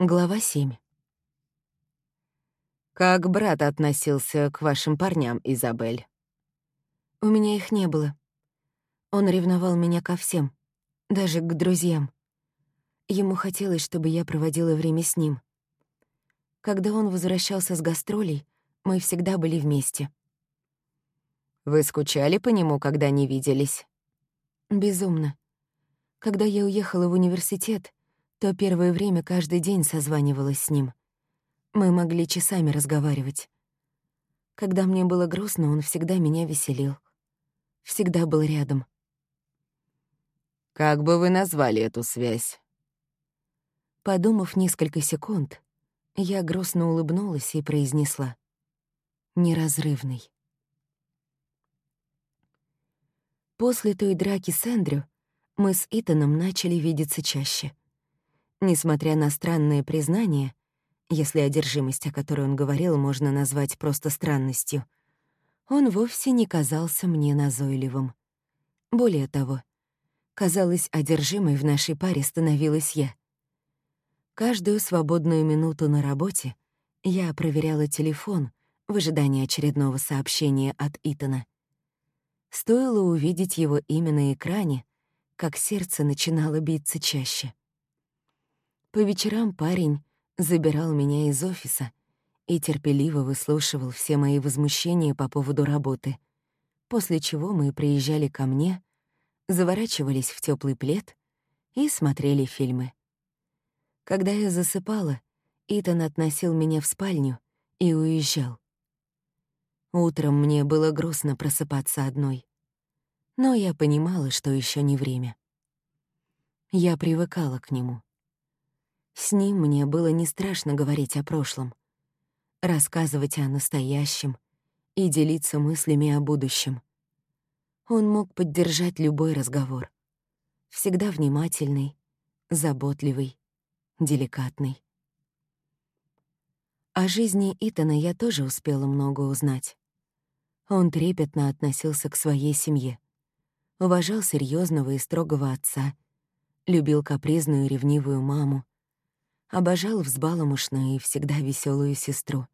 Глава 7. Как брат относился к вашим парням, Изабель? У меня их не было. Он ревновал меня ко всем, даже к друзьям. Ему хотелось, чтобы я проводила время с ним. Когда он возвращался с гастролей, мы всегда были вместе. Вы скучали по нему, когда не виделись? Безумно. Когда я уехала в университет, то первое время каждый день созванивалась с ним. Мы могли часами разговаривать. Когда мне было грустно, он всегда меня веселил. Всегда был рядом. Как бы вы назвали эту связь? Подумав несколько секунд, я грустно улыбнулась и произнесла. «Неразрывный». После той драки с Эндрю мы с Итаном начали видеться чаще. Несмотря на странные признания, если одержимость, о которой он говорил, можно назвать просто странностью, он вовсе не казался мне назойливым. Более того, казалось, одержимой в нашей паре становилась я. Каждую свободную минуту на работе я проверяла телефон в ожидании очередного сообщения от Итана. Стоило увидеть его имя на экране, как сердце начинало биться чаще. По вечерам парень забирал меня из офиса и терпеливо выслушивал все мои возмущения по поводу работы, после чего мы приезжали ко мне, заворачивались в теплый плед и смотрели фильмы. Когда я засыпала, Итан относил меня в спальню и уезжал. Утром мне было грустно просыпаться одной но я понимала, что еще не время. Я привыкала к нему. С ним мне было не страшно говорить о прошлом, рассказывать о настоящем и делиться мыслями о будущем. Он мог поддержать любой разговор. Всегда внимательный, заботливый, деликатный. О жизни Итана я тоже успела много узнать. Он трепетно относился к своей семье уважал серьезного и строгого отца, любил капризную и ревнивую маму, обожал взбаломушную и всегда веселую сестру.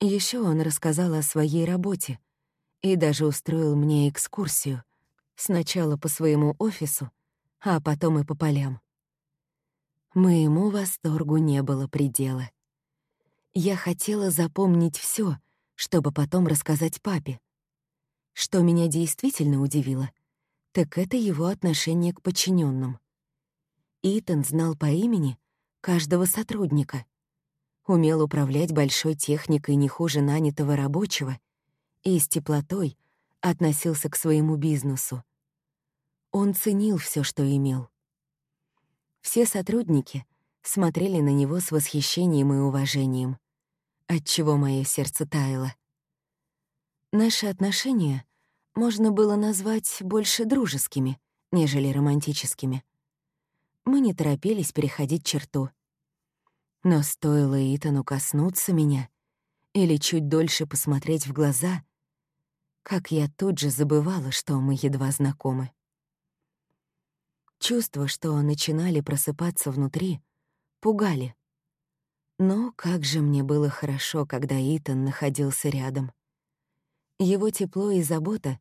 Еще он рассказал о своей работе и даже устроил мне экскурсию, сначала по своему офису, а потом и по полям. Моему восторгу не было предела. Я хотела запомнить все, чтобы потом рассказать папе, что меня действительно удивило, так это его отношение к подчиненным. Итан знал по имени каждого сотрудника, умел управлять большой техникой не хуже нанятого рабочего и с теплотой относился к своему бизнесу. Он ценил все, что имел. Все сотрудники смотрели на него с восхищением и уважением, отчего мое сердце таяло. Наши отношения можно было назвать больше дружескими, нежели романтическими. Мы не торопились переходить черту. Но стоило Итану коснуться меня или чуть дольше посмотреть в глаза, как я тут же забывала, что мы едва знакомы. Чувства, что начинали просыпаться внутри, пугали. Но как же мне было хорошо, когда Итан находился рядом. Его тепло и забота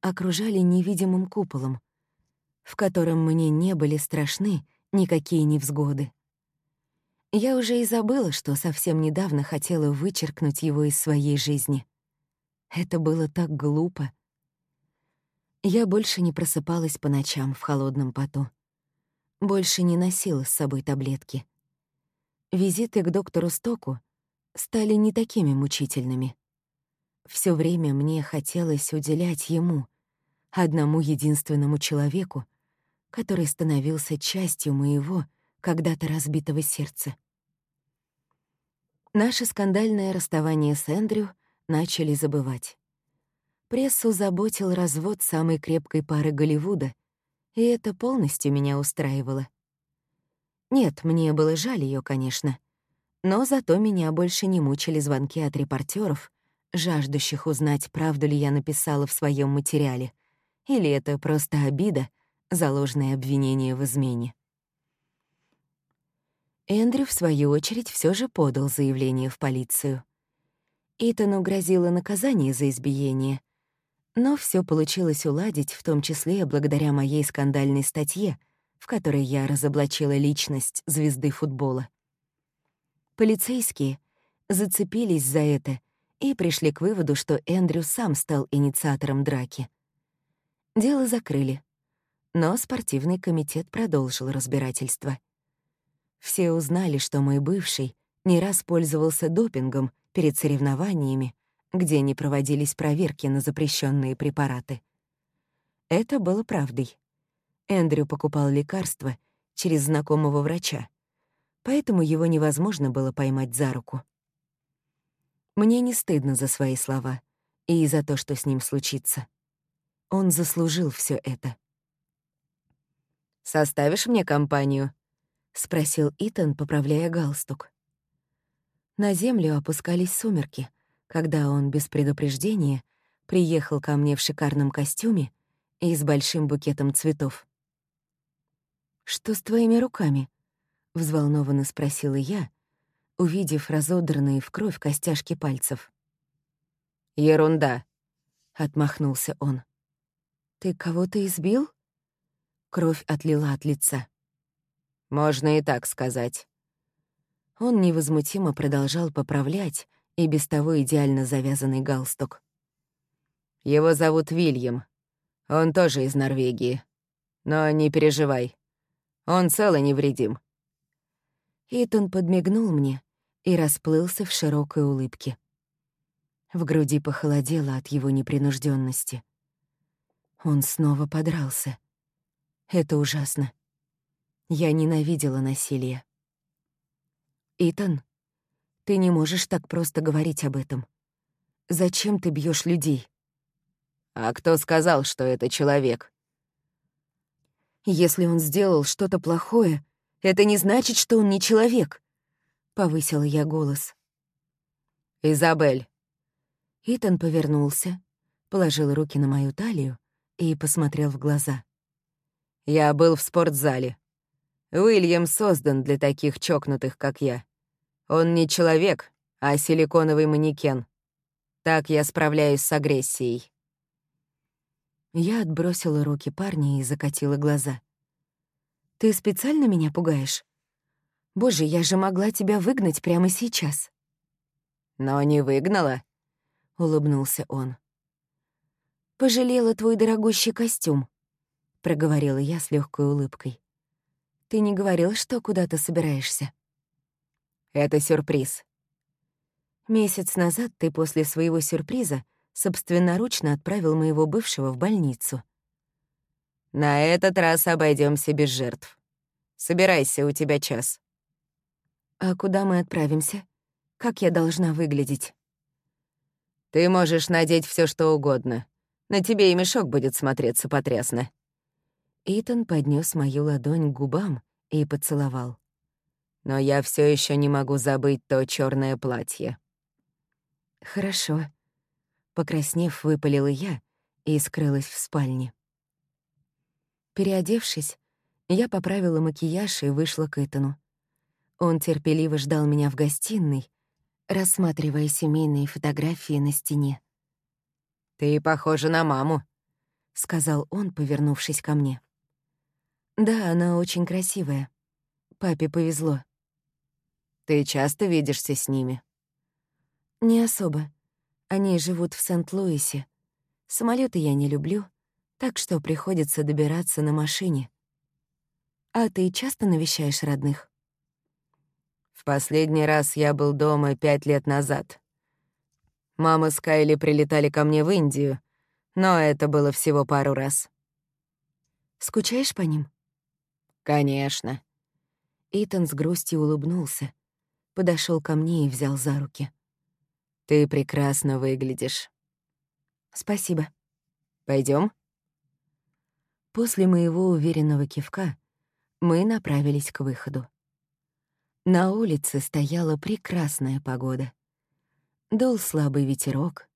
окружали невидимым куполом, в котором мне не были страшны никакие невзгоды. Я уже и забыла, что совсем недавно хотела вычеркнуть его из своей жизни. Это было так глупо. Я больше не просыпалась по ночам в холодном поту. Больше не носила с собой таблетки. Визиты к доктору Стоку стали не такими мучительными. Все время мне хотелось уделять ему, одному единственному человеку, который становился частью моего когда-то разбитого сердца. Наше скандальное расставание с Эндрю начали забывать. Прессу заботил развод самой крепкой пары Голливуда, и это полностью меня устраивало. Нет, мне было жаль ее, конечно, но зато меня больше не мучили звонки от репортеров, жаждущих узнать, правду ли я написала в своем материале, или это просто обида за ложное обвинение в измене. Эндрю, в свою очередь, все же подал заявление в полицию. Итану грозило наказание за избиение, но все получилось уладить, в том числе благодаря моей скандальной статье, в которой я разоблачила личность звезды футбола. Полицейские зацепились за это и пришли к выводу, что Эндрю сам стал инициатором драки. Дело закрыли, но спортивный комитет продолжил разбирательство. Все узнали, что мой бывший не раз пользовался допингом перед соревнованиями, где не проводились проверки на запрещенные препараты. Это было правдой. Эндрю покупал лекарства через знакомого врача, поэтому его невозможно было поймать за руку. Мне не стыдно за свои слова и за то, что с ним случится. Он заслужил все это. «Составишь мне компанию?» — спросил Итан, поправляя галстук. На землю опускались сумерки, когда он без предупреждения приехал ко мне в шикарном костюме и с большим букетом цветов. «Что с твоими руками?» — взволнованно спросила я, увидев разодранные в кровь костяшки пальцев. «Ерунда», — отмахнулся он. «Ты кого-то избил?» Кровь отлила от лица. «Можно и так сказать». Он невозмутимо продолжал поправлять и без того идеально завязанный галстук. «Его зовут Вильям. Он тоже из Норвегии. Но не переживай. Он цел и невредим». Итан подмигнул мне, и расплылся в широкой улыбке. В груди похолодело от его непринужденности. Он снова подрался. Это ужасно. Я ненавидела насилие. «Итан, ты не можешь так просто говорить об этом. Зачем ты бьешь людей?» «А кто сказал, что это человек?» «Если он сделал что-то плохое, это не значит, что он не человек», повысила я голос. «Изабель!» Итан повернулся, положил руки на мою талию и посмотрел в глаза. «Я был в спортзале. Уильям создан для таких чокнутых, как я. Он не человек, а силиконовый манекен. Так я справляюсь с агрессией». Я отбросила руки парня и закатила глаза. «Ты специально меня пугаешь?» Боже, я же могла тебя выгнать прямо сейчас. Но не выгнала, — улыбнулся он. «Пожалела твой дорогущий костюм», — проговорила я с легкой улыбкой. «Ты не говорил, что куда-то собираешься?» «Это сюрприз». Месяц назад ты после своего сюрприза собственноручно отправил моего бывшего в больницу. «На этот раз обойдемся без жертв. Собирайся, у тебя час». «А куда мы отправимся? Как я должна выглядеть?» «Ты можешь надеть все, что угодно. На тебе и мешок будет смотреться потрясно». Итан поднес мою ладонь к губам и поцеловал. «Но я все еще не могу забыть то черное платье». «Хорошо», — покраснев, выпалила я и скрылась в спальне. Переодевшись, я поправила макияж и вышла к Итану. Он терпеливо ждал меня в гостиной, рассматривая семейные фотографии на стене. «Ты похожа на маму», — сказал он, повернувшись ко мне. «Да, она очень красивая. Папе повезло». «Ты часто видишься с ними?» «Не особо. Они живут в Сент-Луисе. Самолеты я не люблю, так что приходится добираться на машине. А ты часто навещаешь родных?» В последний раз я был дома пять лет назад. Мама с Кайли прилетали ко мне в Индию, но это было всего пару раз. Скучаешь по ним? Конечно. Итан с грустью улыбнулся, подошел ко мне и взял за руки. Ты прекрасно выглядишь. Спасибо. Пойдем? После моего уверенного кивка мы направились к выходу. На улице стояла прекрасная погода. Дул слабый ветерок.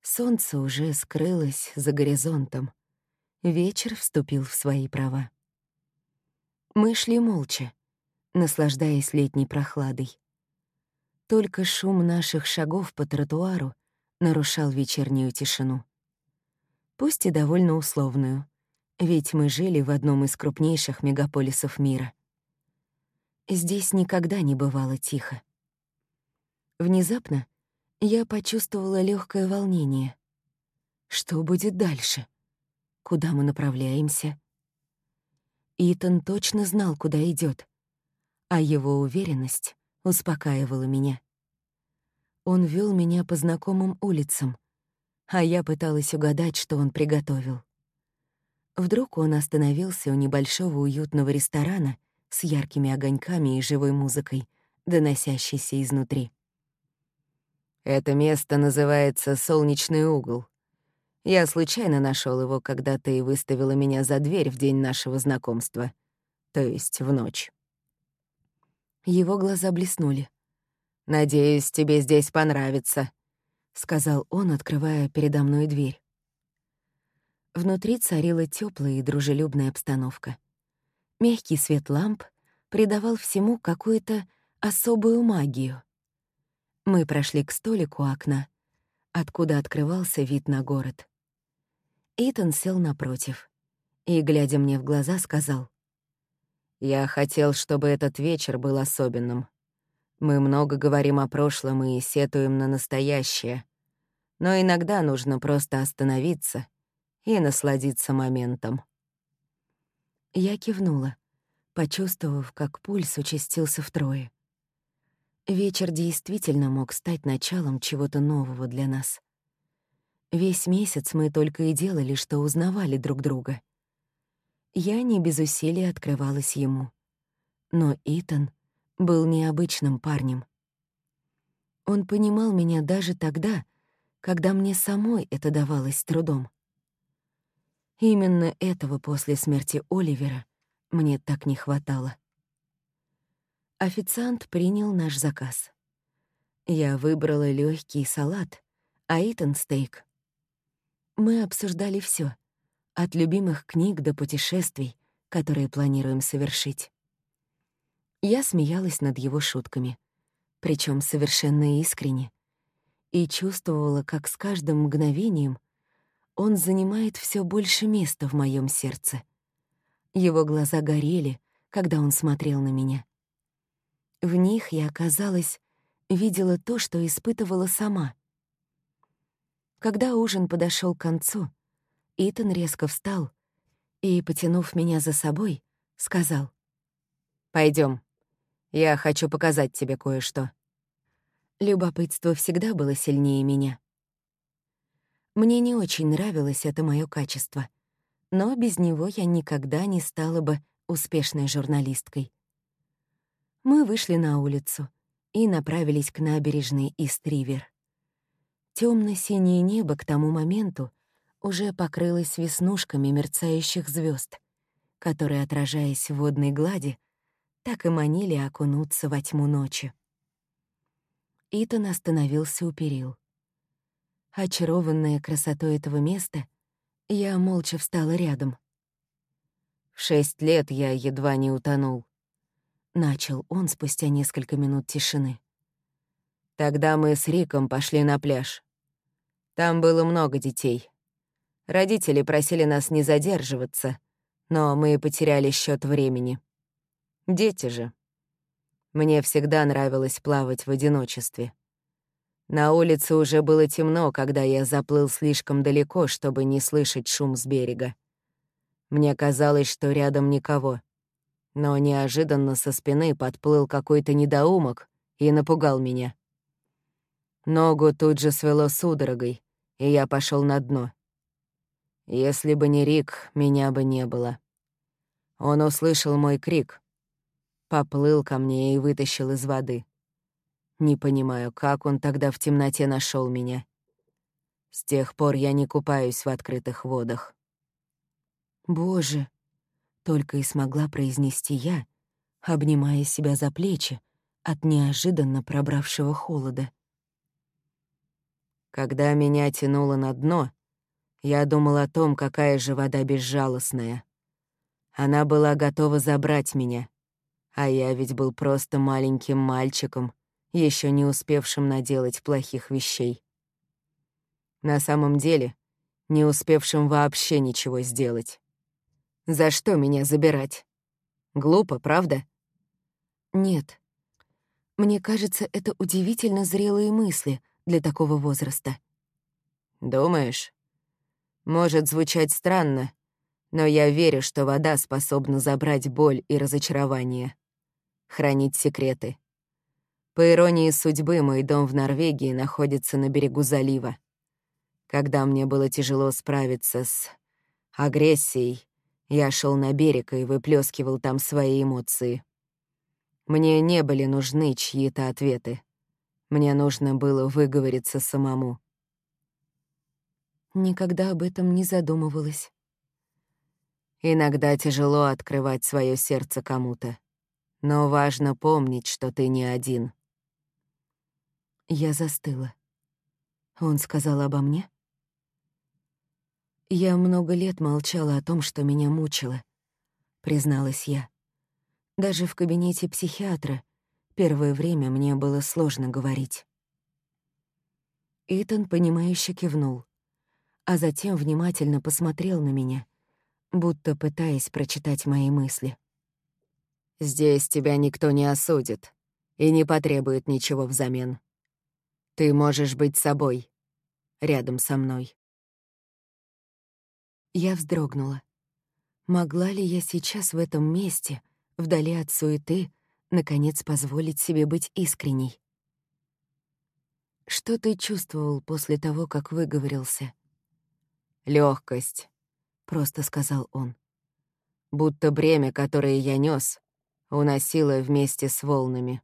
Солнце уже скрылось за горизонтом. Вечер вступил в свои права. Мы шли молча. наслаждаясь летней прохладой. Только шум наших шагов по тротуару нарушал вечернюю тишину. Пусть и довольно условную, ведь мы жили в одном из крупнейших мегаполисов мира. Здесь никогда не бывало тихо. Внезапно я почувствовала легкое волнение. Что будет дальше? Куда мы направляемся? Итан точно знал, куда идет, а его уверенность успокаивала меня. Он вел меня по знакомым улицам, а я пыталась угадать, что он приготовил. Вдруг он остановился у небольшого уютного ресторана с яркими огоньками и живой музыкой, доносящейся изнутри. «Это место называется «Солнечный угол». Я случайно нашел его, когда ты выставила меня за дверь в день нашего знакомства, то есть в ночь. Его глаза блеснули. «Надеюсь, тебе здесь понравится», — сказал он, открывая передо мной дверь. Внутри царила теплая и дружелюбная обстановка. Мягкий свет ламп придавал всему какую-то особую магию. Мы прошли к столику окна, откуда открывался вид на город. Итан сел напротив и, глядя мне в глаза, сказал. «Я хотел, чтобы этот вечер был особенным. Мы много говорим о прошлом и сетуем на настоящее. Но иногда нужно просто остановиться и насладиться моментом. Я кивнула, почувствовав, как пульс участился втрое. Вечер действительно мог стать началом чего-то нового для нас. Весь месяц мы только и делали, что узнавали друг друга. Я не без усилий открывалась ему. Но Итан был необычным парнем. Он понимал меня даже тогда, когда мне самой это давалось трудом. Именно этого после смерти Оливера мне так не хватало. Официант принял наш заказ. Я выбрала легкий салат, а Итан — стейк. Мы обсуждали все, от любимых книг до путешествий, которые планируем совершить. Я смеялась над его шутками, причем совершенно искренне, и чувствовала, как с каждым мгновением он занимает все больше места в моем сердце. Его глаза горели, когда он смотрел на меня. В них я, казалось, видела то, что испытывала сама. Когда ужин подошел к концу, Итан резко встал и, потянув меня за собой, сказал. Пойдем. Я хочу показать тебе кое-что». Любопытство всегда было сильнее меня. Мне не очень нравилось это мое качество, но без него я никогда не стала бы успешной журналисткой. Мы вышли на улицу и направились к набережной Истривер. Темно-синее небо к тому моменту уже покрылось веснушками мерцающих звезд, которые, отражаясь в водной глади, так и манили окунуться во тьму ночи. Итан остановился у перил. Очарованная красотой этого места, я молча встала рядом. «В шесть лет я едва не утонул», — начал он спустя несколько минут тишины. «Тогда мы с Риком пошли на пляж. Там было много детей. Родители просили нас не задерживаться, но мы потеряли счет времени». Дети же. Мне всегда нравилось плавать в одиночестве. На улице уже было темно, когда я заплыл слишком далеко, чтобы не слышать шум с берега. Мне казалось, что рядом никого. Но неожиданно со спины подплыл какой-то недоумок и напугал меня. Ногу тут же свело судорогой, и я пошел на дно. Если бы не Рик, меня бы не было. Он услышал мой крик, Поплыл ко мне и вытащил из воды. Не понимаю, как он тогда в темноте нашел меня. С тех пор я не купаюсь в открытых водах. «Боже!» — только и смогла произнести я, обнимая себя за плечи от неожиданно пробравшего холода. Когда меня тянуло на дно, я думал о том, какая же вода безжалостная. Она была готова забрать меня, А я ведь был просто маленьким мальчиком, еще не успевшим наделать плохих вещей. На самом деле, не успевшим вообще ничего сделать. За что меня забирать? Глупо, правда? Нет. Мне кажется, это удивительно зрелые мысли для такого возраста. Думаешь? Может звучать странно, но я верю, что вода способна забрать боль и разочарование, хранить секреты. По иронии судьбы, мой дом в Норвегии находится на берегу залива. Когда мне было тяжело справиться с агрессией, я шел на берег и выплескивал там свои эмоции. Мне не были нужны чьи-то ответы. Мне нужно было выговориться самому. Никогда об этом не задумывалась. Иногда тяжело открывать свое сердце кому-то. Но важно помнить, что ты не один. Я застыла. Он сказал обо мне? Я много лет молчала о том, что меня мучило, призналась я. Даже в кабинете психиатра первое время мне было сложно говорить. Итан, понимающе кивнул, а затем внимательно посмотрел на меня, будто пытаясь прочитать мои мысли. «Здесь тебя никто не осудит и не потребует ничего взамен. Ты можешь быть собой, рядом со мной». Я вздрогнула. Могла ли я сейчас в этом месте, вдали от суеты, наконец позволить себе быть искренней? Что ты чувствовал после того, как выговорился? Легкость, просто сказал он. Будто бремя, которое я нес, уносило вместе с волнами.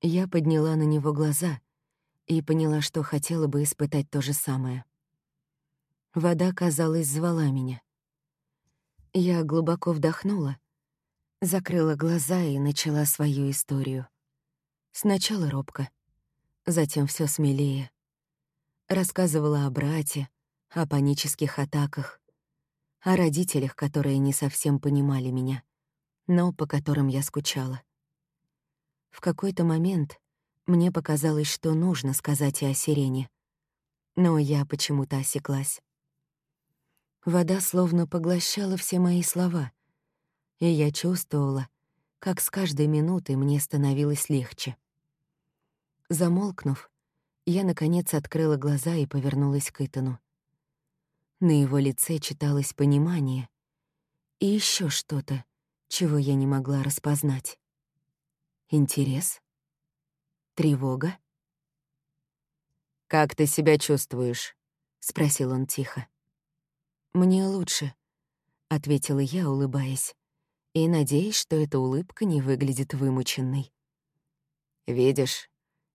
Я подняла на него глаза и поняла, что хотела бы испытать то же самое. Вода, казалось, звала меня. Я глубоко вдохнула, закрыла глаза и начала свою историю. Сначала робко, затем все смелее. Рассказывала о брате, о панических атаках, о родителях, которые не совсем понимали меня, но по которым я скучала. В какой-то момент мне показалось, что нужно сказать и о сирене, но я почему-то осеклась. Вода словно поглощала все мои слова, и я чувствовала, как с каждой минутой мне становилось легче. Замолкнув, я, наконец, открыла глаза и повернулась к Итану. На его лице читалось понимание и еще что-то, чего я не могла распознать. Интерес? Тревога? «Как ты себя чувствуешь?» — спросил он тихо. «Мне лучше», — ответила я, улыбаясь, и надеясь, что эта улыбка не выглядит вымученной. «Видишь,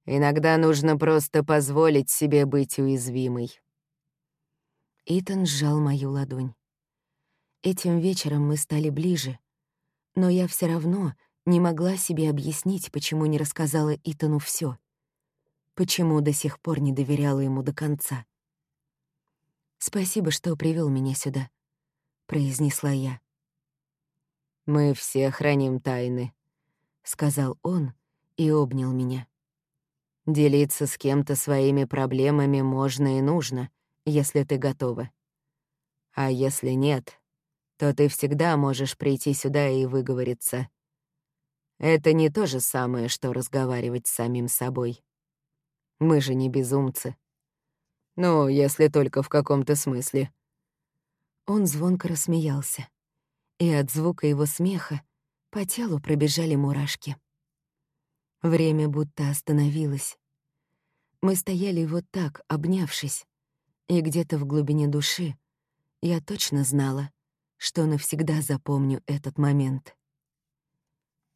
иногда нужно просто позволить себе быть уязвимой». Итан сжал мою ладонь. Этим вечером мы стали ближе, но я все равно не могла себе объяснить, почему не рассказала Итану все, почему до сих пор не доверяла ему до конца. «Спасибо, что привел меня сюда», — произнесла я. «Мы все храним тайны», — сказал он и обнял меня. «Делиться с кем-то своими проблемами можно и нужно, если ты готова. А если нет, то ты всегда можешь прийти сюда и выговориться. Это не то же самое, что разговаривать с самим собой. Мы же не безумцы». Ну, если только в каком-то смысле. Он звонко рассмеялся, и от звука его смеха по телу пробежали мурашки. Время будто остановилось. Мы стояли вот так, обнявшись, и где-то в глубине души я точно знала, что навсегда запомню этот момент.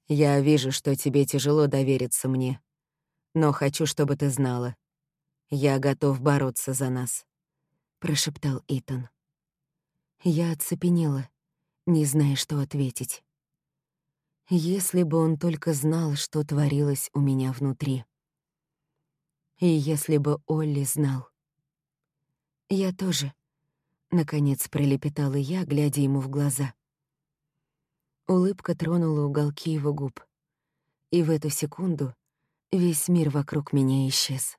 «Я вижу, что тебе тяжело довериться мне, но хочу, чтобы ты знала. «Я готов бороться за нас», — прошептал Итан. Я оцепенела, не зная, что ответить. Если бы он только знал, что творилось у меня внутри. И если бы Олли знал. Я тоже, — наконец пролепетала я, глядя ему в глаза. Улыбка тронула уголки его губ. И в эту секунду весь мир вокруг меня исчез.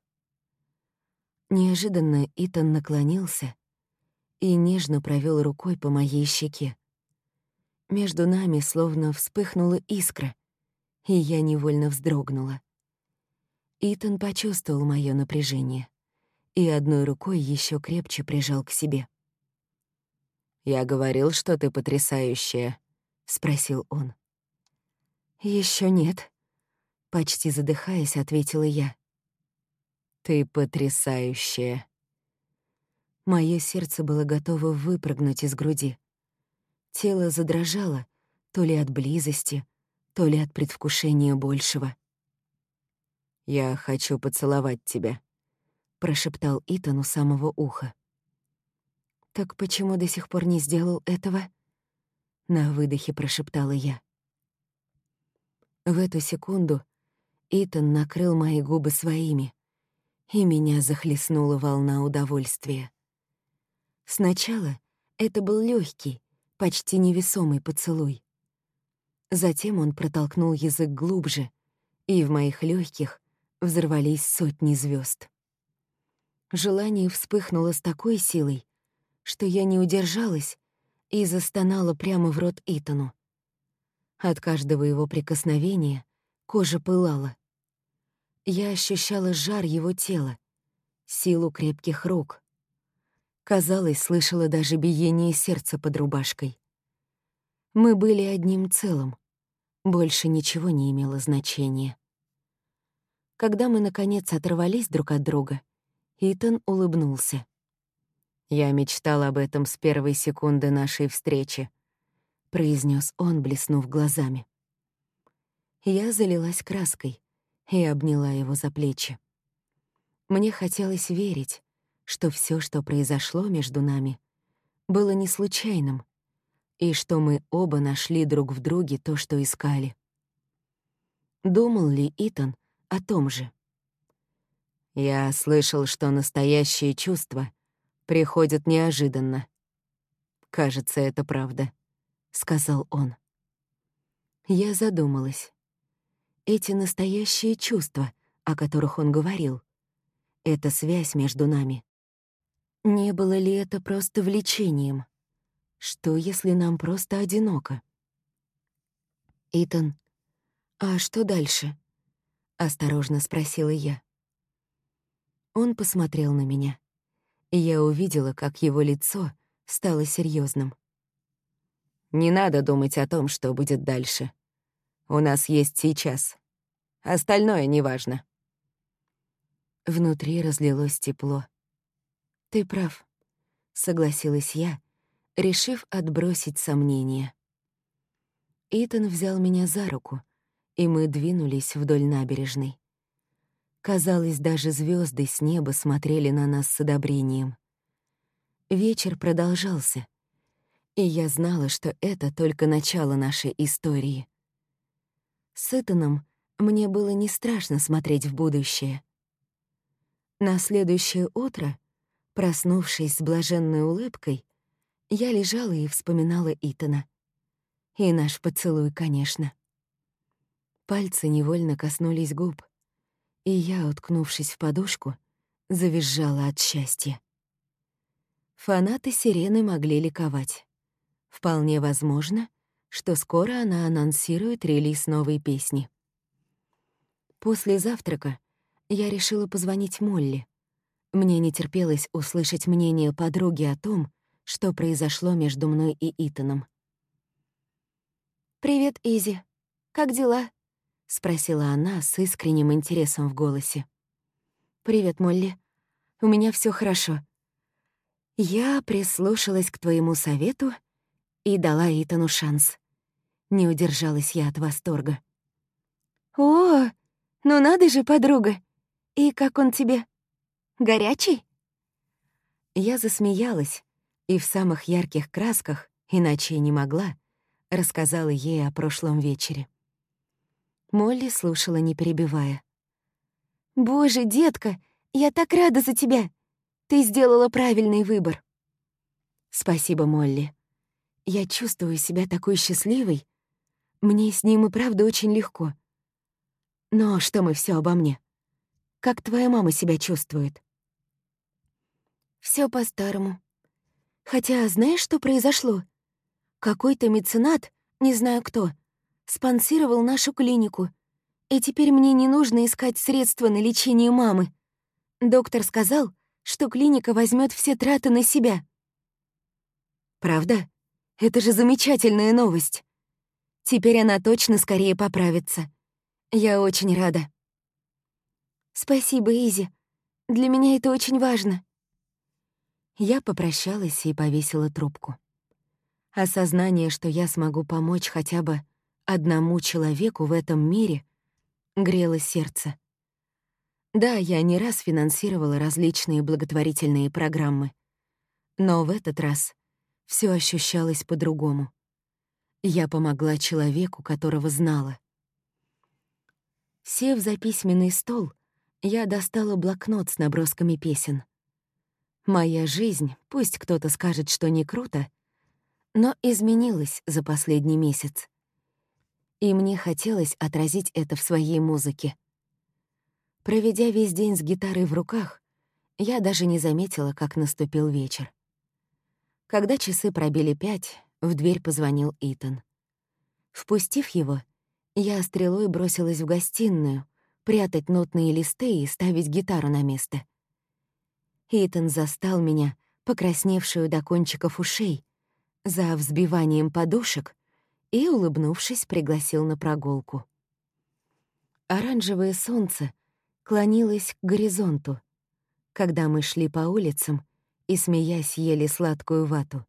Неожиданно Итан наклонился и нежно провел рукой по моей щеке. Между нами словно вспыхнула искра, и я невольно вздрогнула. Итан почувствовал мое напряжение и одной рукой еще крепче прижал к себе. «Я говорил, что ты потрясающая», — спросил он. Еще нет», — почти задыхаясь, ответила я. «Ты потрясающая». Мое сердце было готово выпрыгнуть из груди. Тело задрожало то ли от близости, то ли от предвкушения большего. «Я хочу поцеловать тебя», — прошептал Итан у самого уха. «Так почему до сих пор не сделал этого?» На выдохе прошептала я. В эту секунду Итан накрыл мои губы своими, и меня захлестнула волна удовольствия. Сначала это был легкий, почти невесомый поцелуй. Затем он протолкнул язык глубже, и в моих легких взорвались сотни звезд. Желание вспыхнуло с такой силой, что я не удержалась и застонала прямо в рот Итану. От каждого его прикосновения кожа пылала. Я ощущала жар его тела, силу крепких рук. Казалось, слышала даже биение сердца под рубашкой. Мы были одним целым. Больше ничего не имело значения. Когда мы, наконец, оторвались друг от друга, Итан улыбнулся. «Я мечтал об этом с первой секунды нашей встречи», — произнес он, блеснув глазами. Я залилась краской и обняла его за плечи. Мне хотелось верить, что все, что произошло между нами, было не случайным, и что мы оба нашли друг в друге то, что искали. Думал ли Итан о том же. Я слышал, что настоящие чувства приходят неожиданно. Кажется, это правда, сказал он. Я задумалась. Эти настоящие чувства, о которых он говорил, эта связь между нами. Не было ли это просто влечением? Что, если нам просто одиноко? Итан, а что дальше? Осторожно спросила я. Он посмотрел на меня, и я увидела, как его лицо стало серьезным. «Не надо думать о том, что будет дальше. У нас есть сейчас. Остальное неважно». Внутри разлилось тепло. «Ты прав», — согласилась я, решив отбросить сомнения. Итан взял меня за руку — и мы двинулись вдоль набережной. Казалось, даже звезды с неба смотрели на нас с одобрением. Вечер продолжался, и я знала, что это только начало нашей истории. С Итаном мне было не страшно смотреть в будущее. На следующее утро, проснувшись с блаженной улыбкой, я лежала и вспоминала Итана. И наш поцелуй, конечно. Пальцы невольно коснулись губ, и я, уткнувшись в подушку, завизжала от счастья. Фанаты «Сирены» могли ликовать. Вполне возможно, что скоро она анонсирует релиз новой песни. После завтрака я решила позвонить Молли. Мне не терпелось услышать мнение подруги о том, что произошло между мной и Итаном. «Привет, Изи. Как дела?» — спросила она с искренним интересом в голосе. «Привет, Молли. У меня все хорошо. Я прислушалась к твоему совету и дала Итану шанс. Не удержалась я от восторга. «О, ну надо же, подруга! И как он тебе? Горячий?» Я засмеялась и в самых ярких красках, иначе и не могла, рассказала ей о прошлом вечере. Молли слушала, не перебивая. «Боже, детка, я так рада за тебя! Ты сделала правильный выбор!» «Спасибо, Молли. Я чувствую себя такой счастливой. Мне с ним и правда очень легко. Но что мы все обо мне? Как твоя мама себя чувствует? Все по-старому. Хотя знаешь, что произошло? Какой-то меценат, не знаю кто, спонсировал нашу клинику. И теперь мне не нужно искать средства на лечение мамы. Доктор сказал, что клиника возьмет все траты на себя. Правда? Это же замечательная новость. Теперь она точно скорее поправится. Я очень рада. Спасибо, Изи. Для меня это очень важно. Я попрощалась и повесила трубку. Осознание, что я смогу помочь хотя бы одному человеку в этом мире, грело сердце. Да, я не раз финансировала различные благотворительные программы. Но в этот раз все ощущалось по-другому. Я помогла человеку, которого знала. Сев за письменный стол, я достала блокнот с набросками песен. Моя жизнь, пусть кто-то скажет, что не круто, но изменилась за последний месяц. И мне хотелось отразить это в своей музыке. Проведя весь день с гитарой в руках, я даже не заметила, как наступил вечер. Когда часы пробили пять, в дверь позвонил Итан. Впустив его, я стрелой бросилась в гостиную, прятать нотные листы и ставить гитару на место. Итан застал меня, покрасневшую до кончиков ушей, за взбиванием подушек и, улыбнувшись, пригласил на прогулку. Оранжевое солнце клонилось к горизонту, когда мы шли по улицам и, смеясь, ели сладкую вату.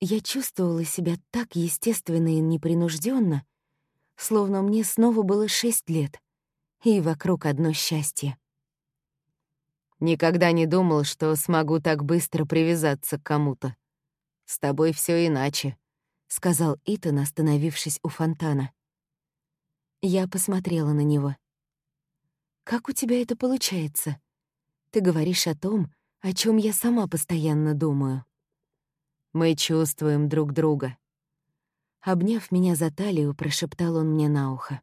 Я чувствовала себя так естественно и непринужденно, словно мне снова было шесть лет, и вокруг одно счастье. Никогда не думал, что смогу так быстро привязаться к кому-то. С тобой все иначе, сказал Итан, остановившись у фонтана. Я посмотрела на него. Как у тебя это получается? Ты говоришь о том, о чем я сама постоянно думаю. Мы чувствуем друг друга. Обняв меня за талию, прошептал он мне на ухо.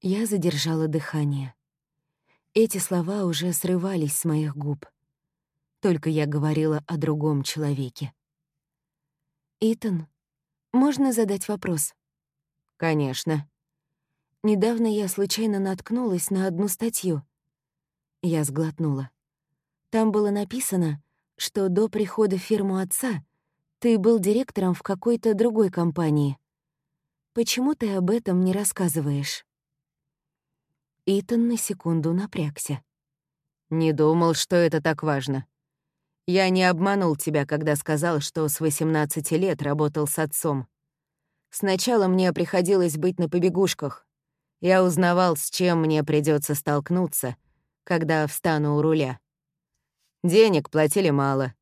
Я задержала дыхание. Эти слова уже срывались с моих губ. Только я говорила о другом человеке. «Итан, можно задать вопрос?» «Конечно». Недавно я случайно наткнулась на одну статью. Я сглотнула. Там было написано, что до прихода в фирму отца ты был директором в какой-то другой компании. Почему ты об этом не рассказываешь?» Итан на секунду напрягся. «Не думал, что это так важно. Я не обманул тебя, когда сказал, что с 18 лет работал с отцом. Сначала мне приходилось быть на побегушках. Я узнавал, с чем мне придется столкнуться, когда встану у руля. Денег платили мало,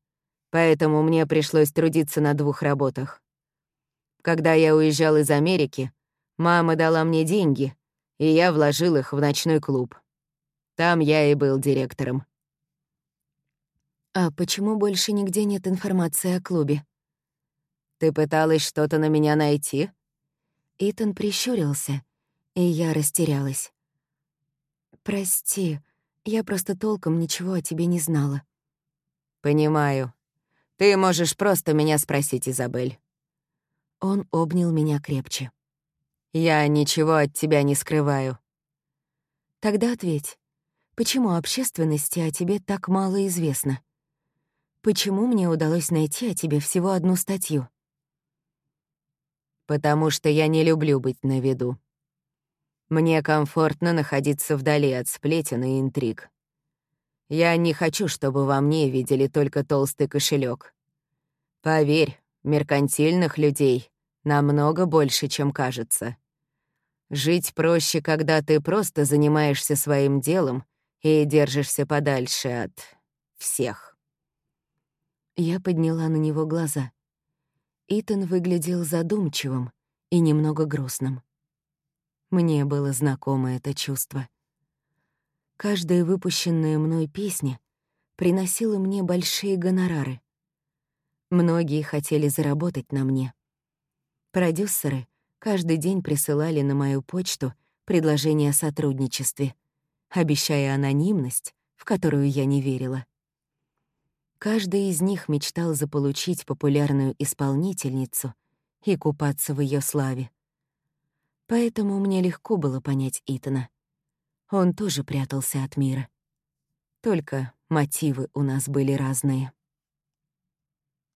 поэтому мне пришлось трудиться на двух работах. Когда я уезжал из Америки, мама дала мне деньги, и я вложил их в ночной клуб. Там я и был директором. «А почему больше нигде нет информации о клубе?» «Ты пыталась что-то на меня найти?» Итан прищурился, и я растерялась. «Прости, я просто толком ничего о тебе не знала». «Понимаю. Ты можешь просто меня спросить, Изабель». Он обнял меня крепче. «Я ничего от тебя не скрываю». «Тогда ответь, почему общественности о тебе так мало известно? Почему мне удалось найти о тебе всего одну статью?» «Потому что я не люблю быть на виду. Мне комфортно находиться вдали от сплетен и интриг. Я не хочу, чтобы во мне видели только толстый кошелек. Поверь, меркантильных людей намного больше, чем кажется. Жить проще, когда ты просто занимаешься своим делом и держишься подальше от всех. Я подняла на него глаза. Итан выглядел задумчивым и немного грустным. Мне было знакомо это чувство. Каждая выпущенная мной песня приносила мне большие гонорары. Многие хотели заработать на мне. Продюсеры, каждый день присылали на мою почту предложение о сотрудничестве, обещая анонимность, в которую я не верила. Каждый из них мечтал заполучить популярную исполнительницу и купаться в ее славе. Поэтому мне легко было понять Итана. Он тоже прятался от мира. Только мотивы у нас были разные.